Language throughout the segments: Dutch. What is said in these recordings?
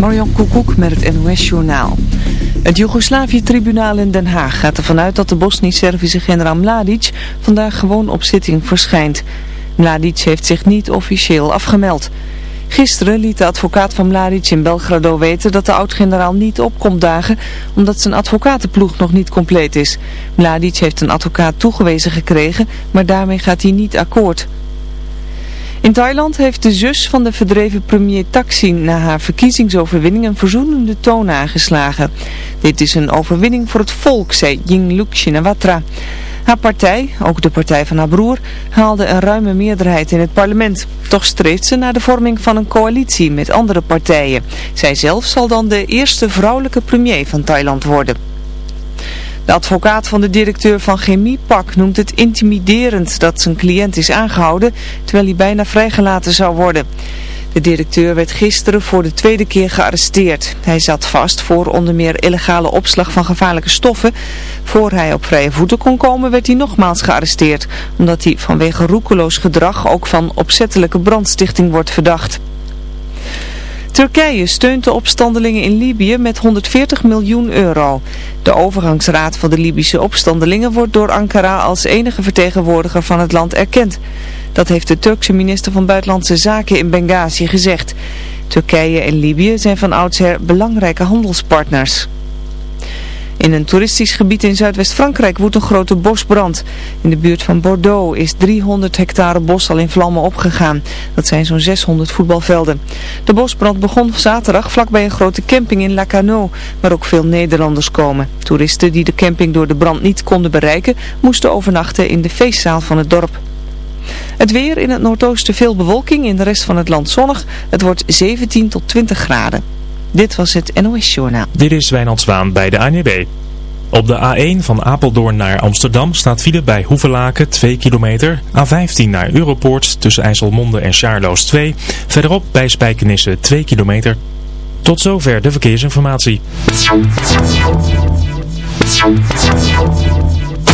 Marjan Koekoek met het NOS-journaal. Het Joegoslavië-tribunaal in Den Haag gaat ervan uit dat de Bosnisch-Servische generaal Mladic vandaag gewoon op zitting verschijnt. Mladic heeft zich niet officieel afgemeld. Gisteren liet de advocaat van Mladic in Belgrado weten dat de oud-generaal niet opkomt dagen omdat zijn advocatenploeg nog niet compleet is. Mladic heeft een advocaat toegewezen gekregen, maar daarmee gaat hij niet akkoord. In Thailand heeft de zus van de verdreven premier Thaksin na haar verkiezingsoverwinning een verzoenende toon aangeslagen. Dit is een overwinning voor het volk, zei Yingluck Shinawatra. Haar partij, ook de partij van haar broer, haalde een ruime meerderheid in het parlement. Toch streeft ze naar de vorming van een coalitie met andere partijen. Zij zelf zal dan de eerste vrouwelijke premier van Thailand worden. De advocaat van de directeur van Chemiepak noemt het intimiderend dat zijn cliënt is aangehouden, terwijl hij bijna vrijgelaten zou worden. De directeur werd gisteren voor de tweede keer gearresteerd. Hij zat vast voor onder meer illegale opslag van gevaarlijke stoffen. Voor hij op vrije voeten kon komen werd hij nogmaals gearresteerd, omdat hij vanwege roekeloos gedrag ook van opzettelijke brandstichting wordt verdacht. Turkije steunt de opstandelingen in Libië met 140 miljoen euro. De overgangsraad van de Libische opstandelingen wordt door Ankara als enige vertegenwoordiger van het land erkend. Dat heeft de Turkse minister van Buitenlandse Zaken in Benghazi gezegd. Turkije en Libië zijn van oudsher belangrijke handelspartners. In een toeristisch gebied in Zuidwest-Frankrijk woedt een grote bosbrand. In de buurt van Bordeaux is 300 hectare bos al in vlammen opgegaan. Dat zijn zo'n 600 voetbalvelden. De bosbrand begon zaterdag vlakbij een grote camping in Lacanau, waar ook veel Nederlanders komen. Toeristen die de camping door de brand niet konden bereiken, moesten overnachten in de feestzaal van het dorp. Het weer in het noordoosten veel bewolking, in de rest van het land zonnig. Het wordt 17 tot 20 graden. Dit was het NOS Journaal. Dit is Wijnand Zwaan bij de ANWB. Op de A1 van Apeldoorn naar Amsterdam staat file bij Hoevelaken 2 kilometer. A15 naar Europoort tussen IJsselmonde en Charloes 2. Verderop bij Spijkenisse 2 kilometer. Tot zover de verkeersinformatie.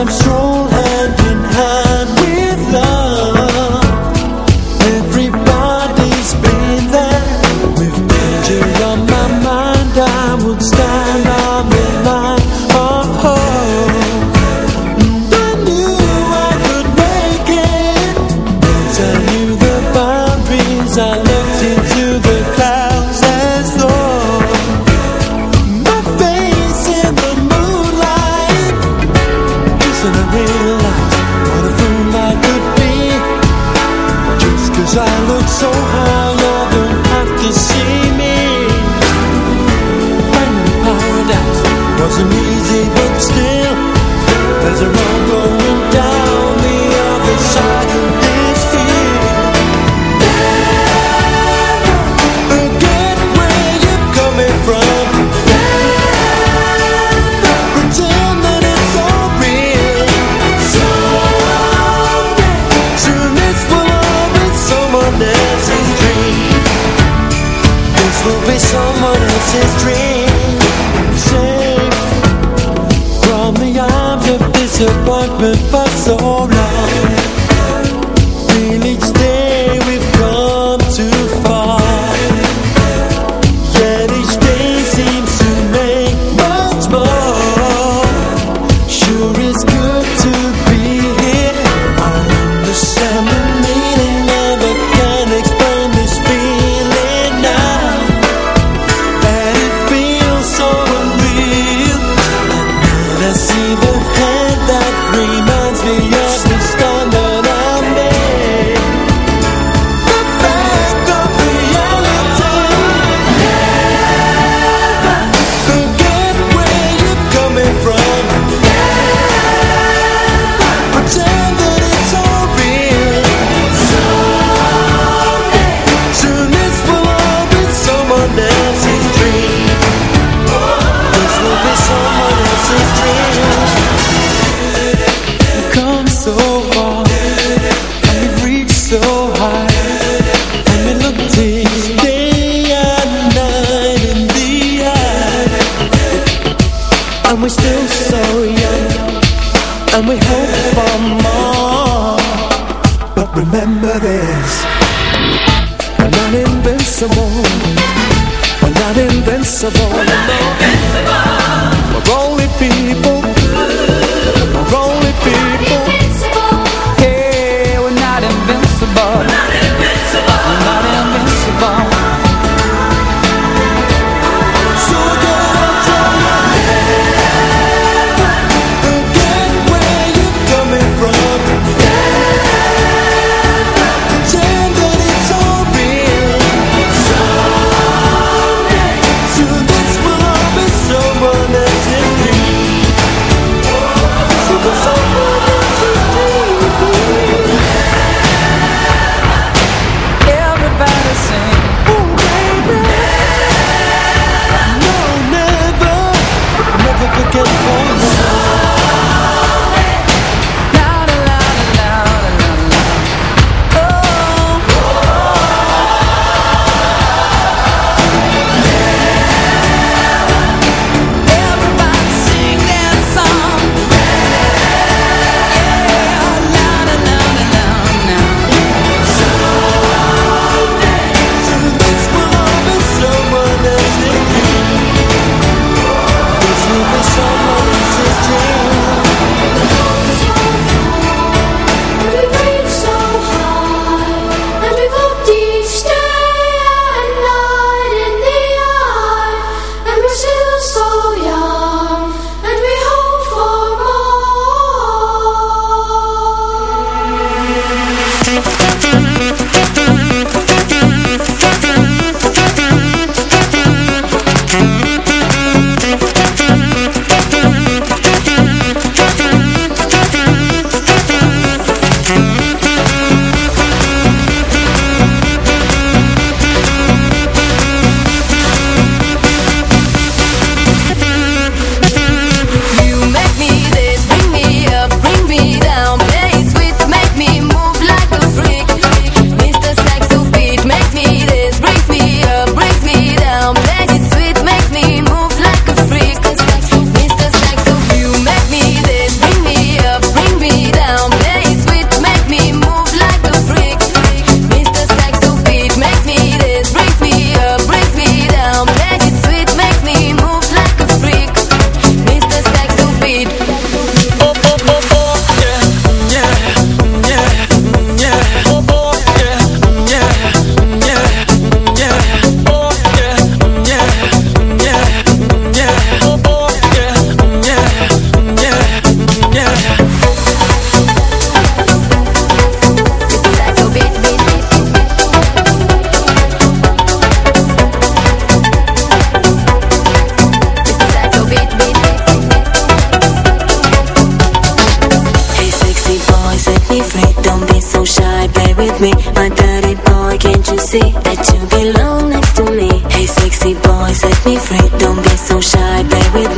I'm strolling. disappointment, but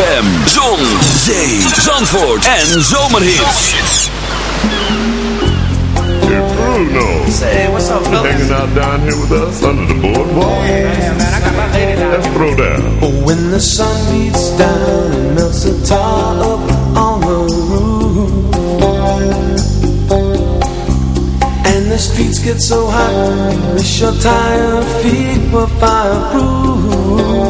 ZFM, Zon, Zee, Zandvoort en Zomerhits. Hey Bruno. Say, what's up, fellas? Hanging out down here with us under the boardwalk. Oh, yeah, man, I got my lady down Let's throw down. When the sun beats down and melts the tar up on the roof. And the streets get so hot, wish your tired feet were fireproof.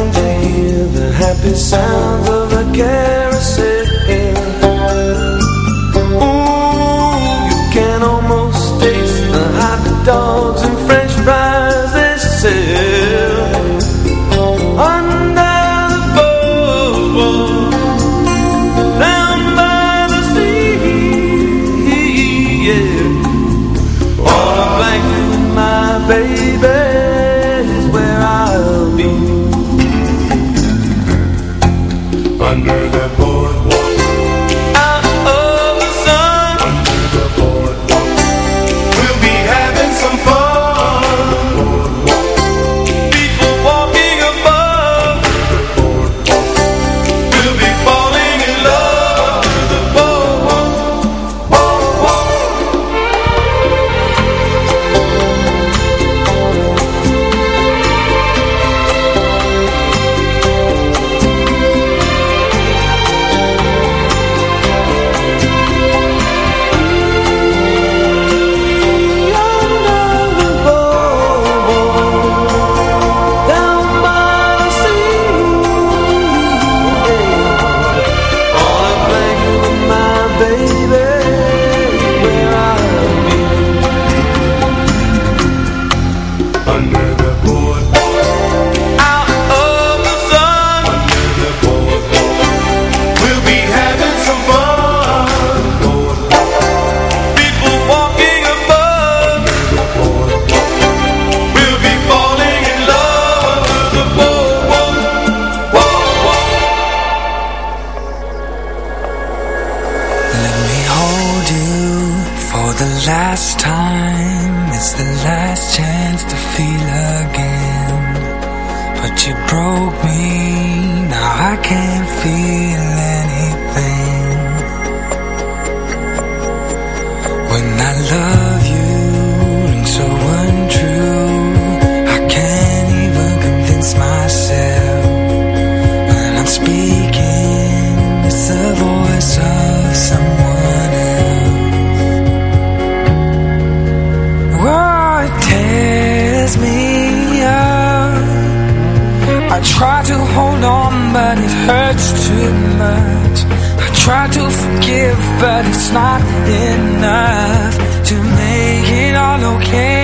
happy sounds of a carousel not enough to make it all okay.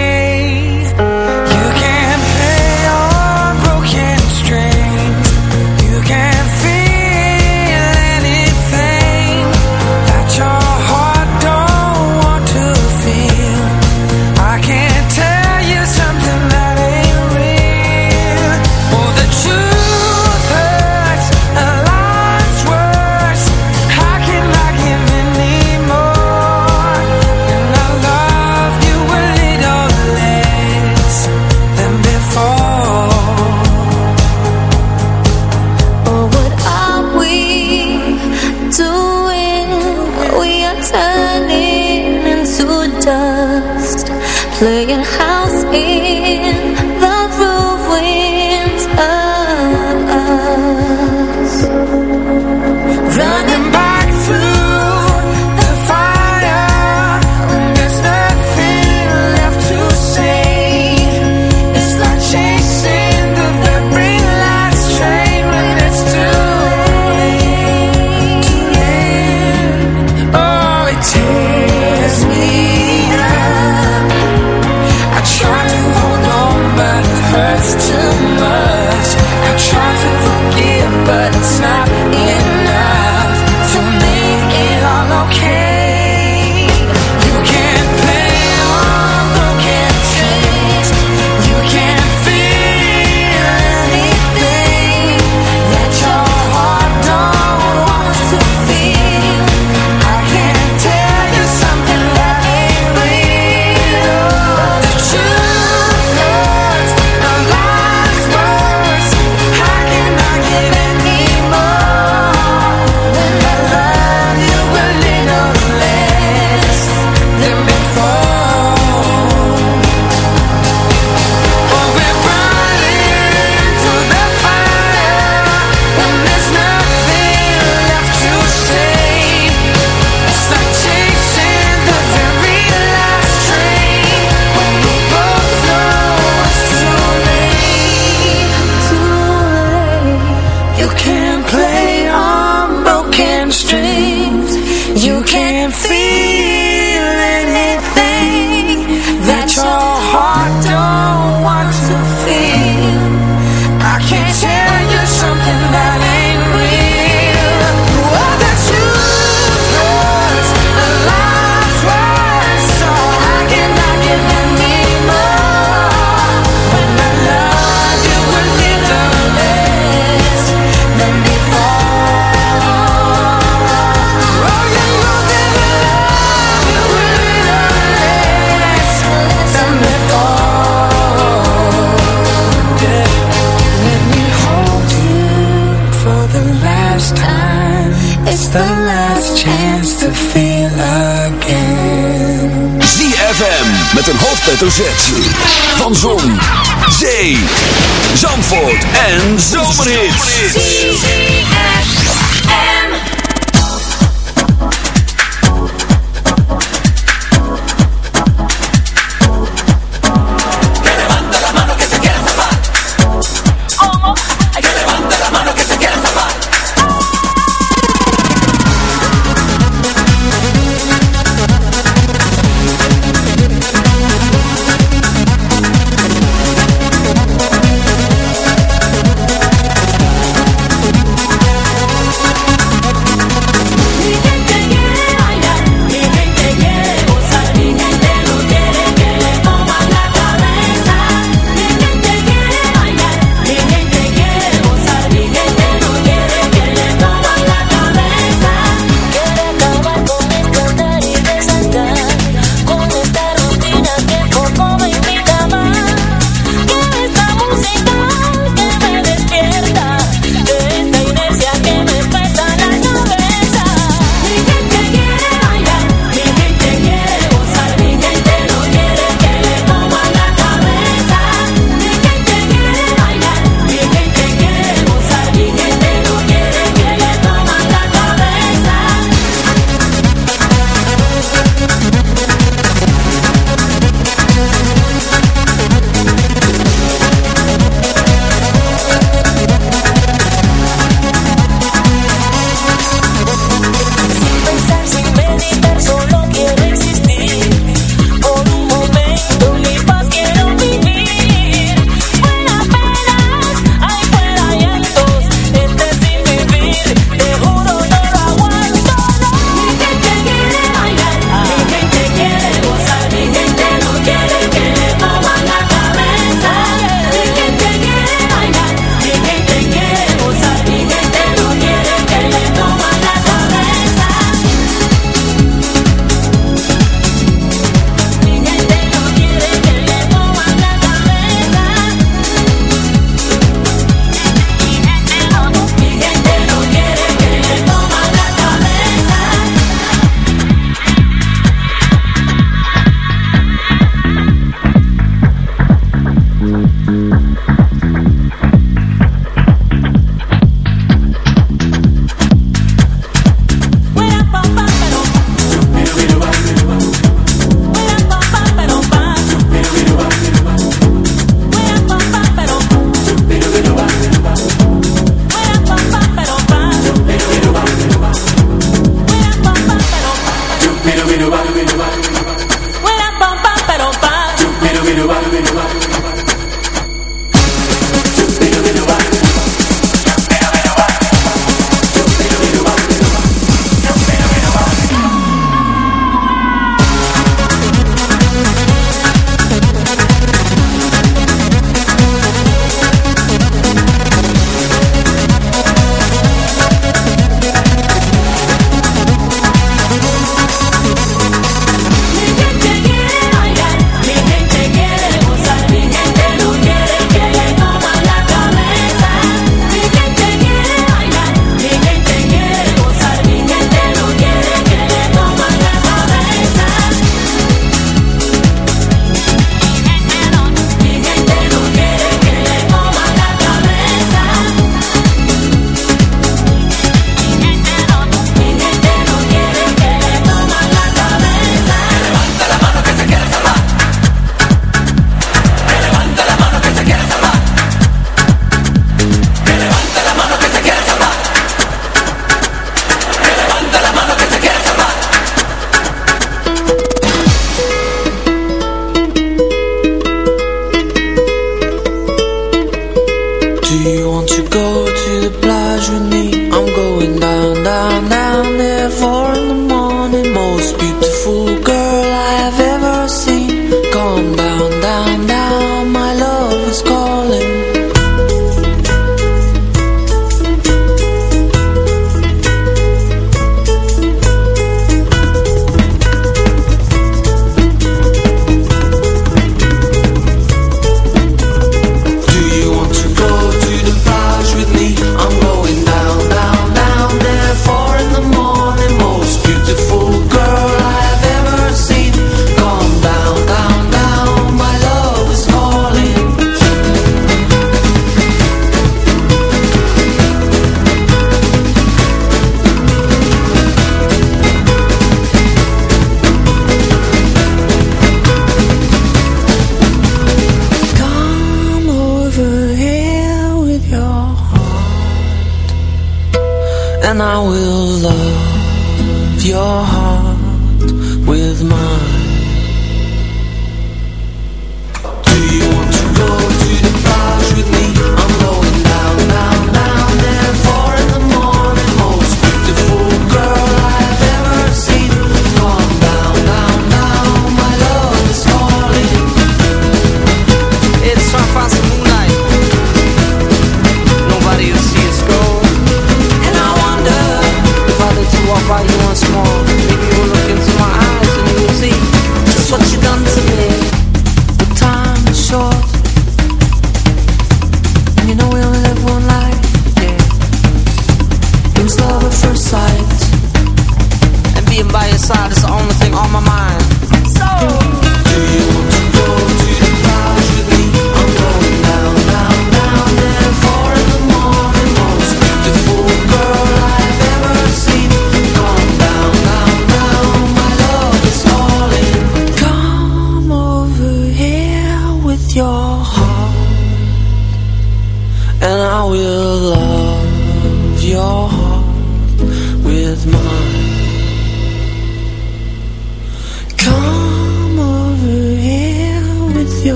ZFM.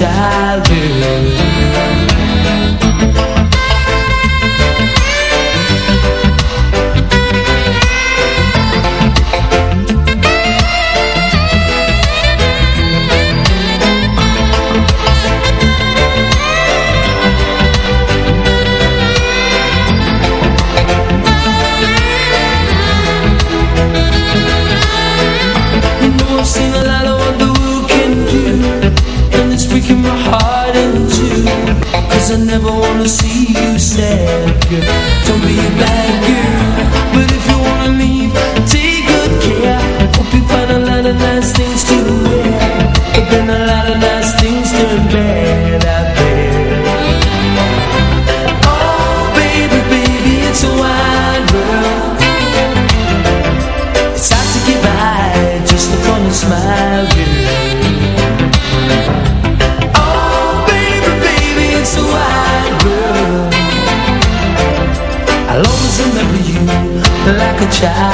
Yeah. shine.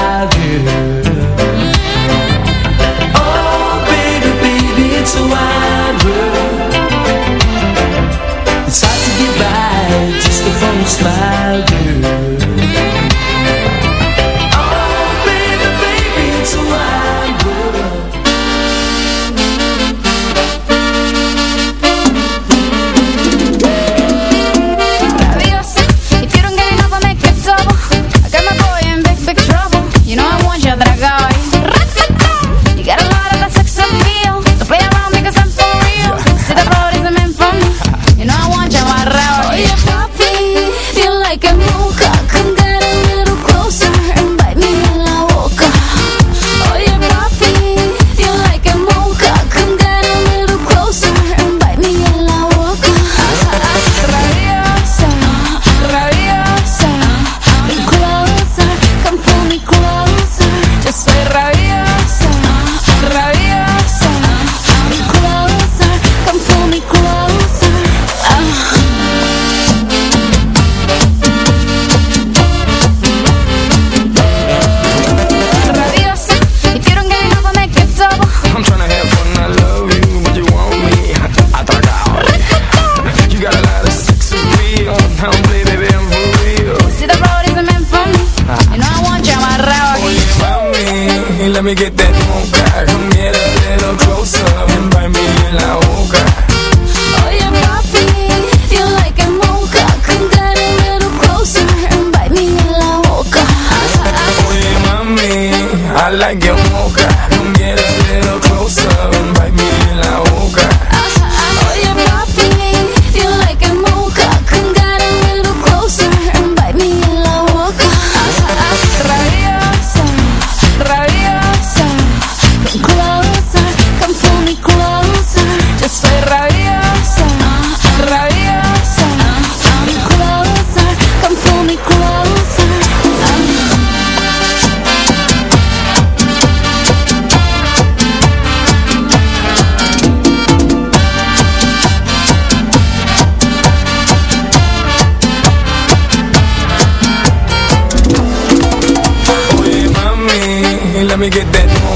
Let me get that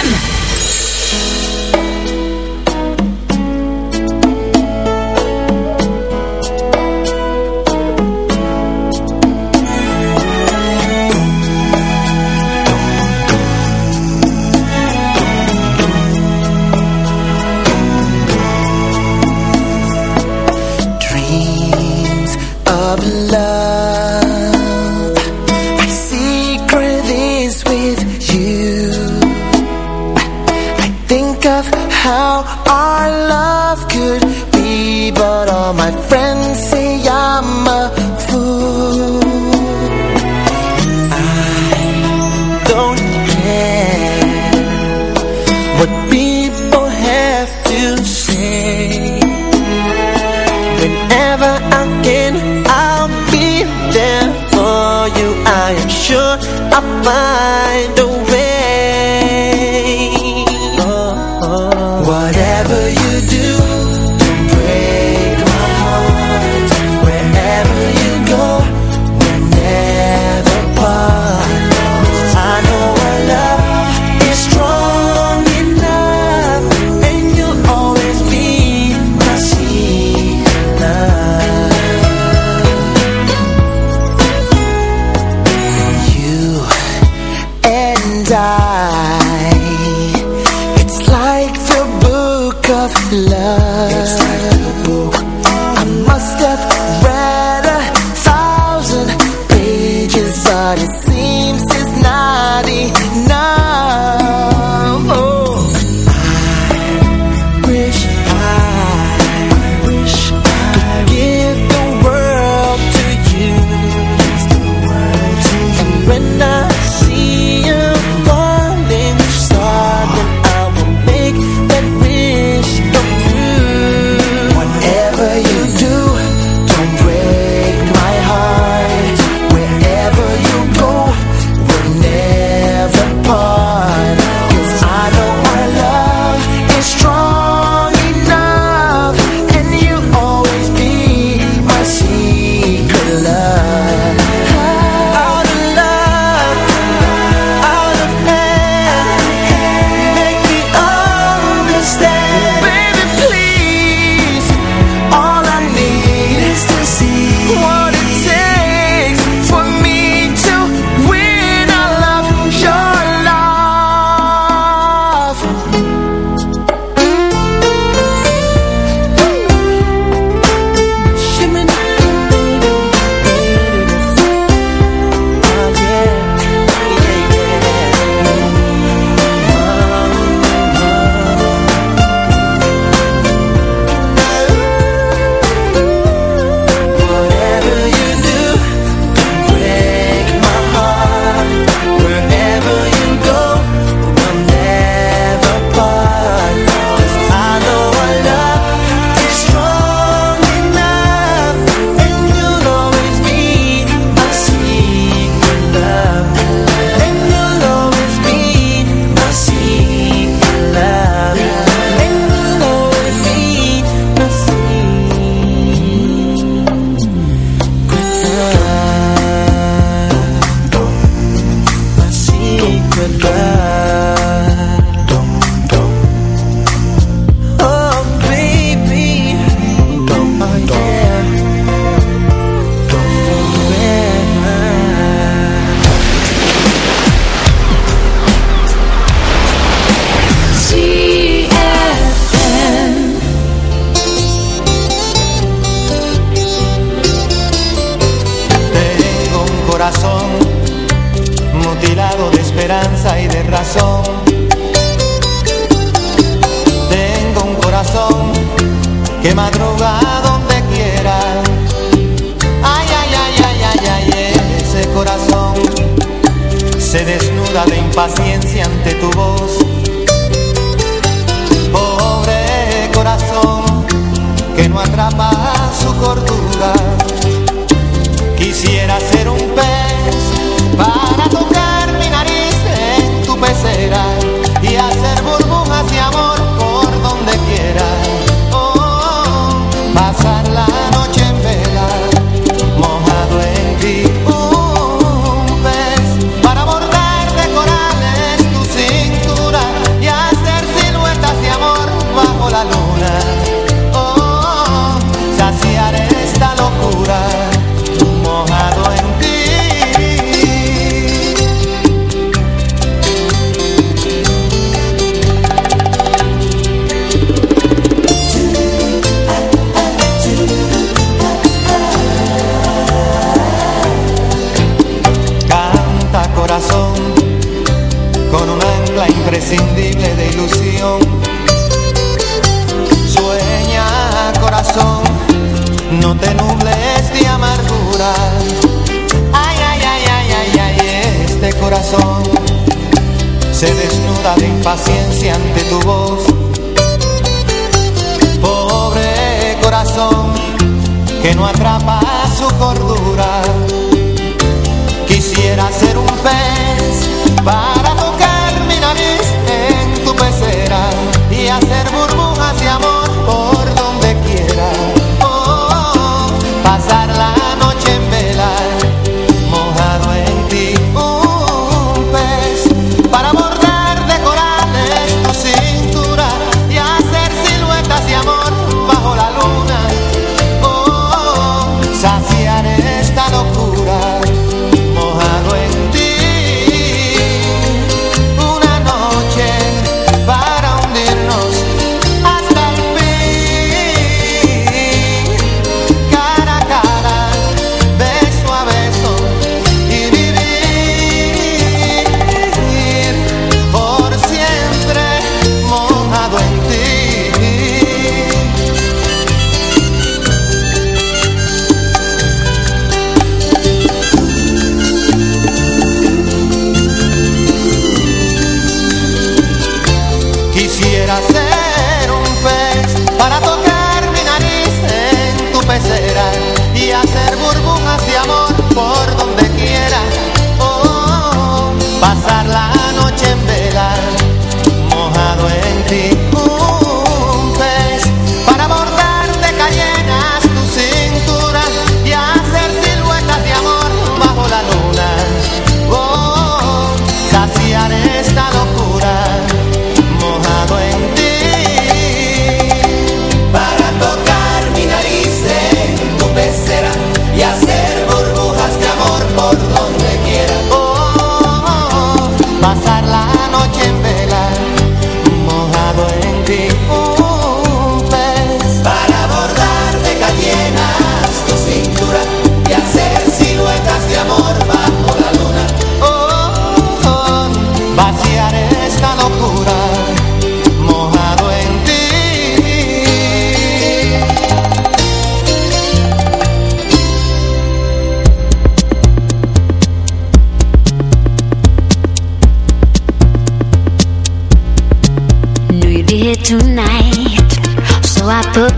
I find a way.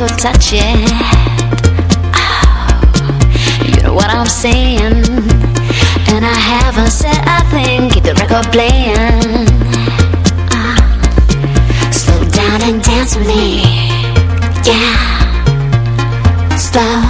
so touchy. Oh, you know what I'm saying? And I haven't said a thing. Keep the record playing. Uh, slow down and dance with me. Yeah. Slow.